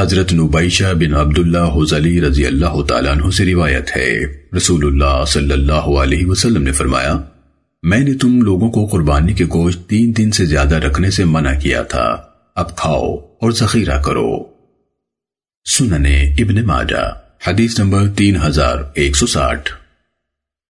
حضرت نبیشہ بن عبداللہ حزلی رضی اللہ تعالیٰ عنہ سے روایت ہے۔ رسول اللہ صلی اللہ علیہ وسلم نے فرمایا، میں نے تم لوگوں کو قربانی کے گوشت تین دن سے زیادہ رکھنے سے منع کیا تھا۔ اب کھاؤ اور ذخیرہ کرو۔ سننے ابن ماجہ، حدیث نمبر تین ہزار ایک سو ساٹھ۔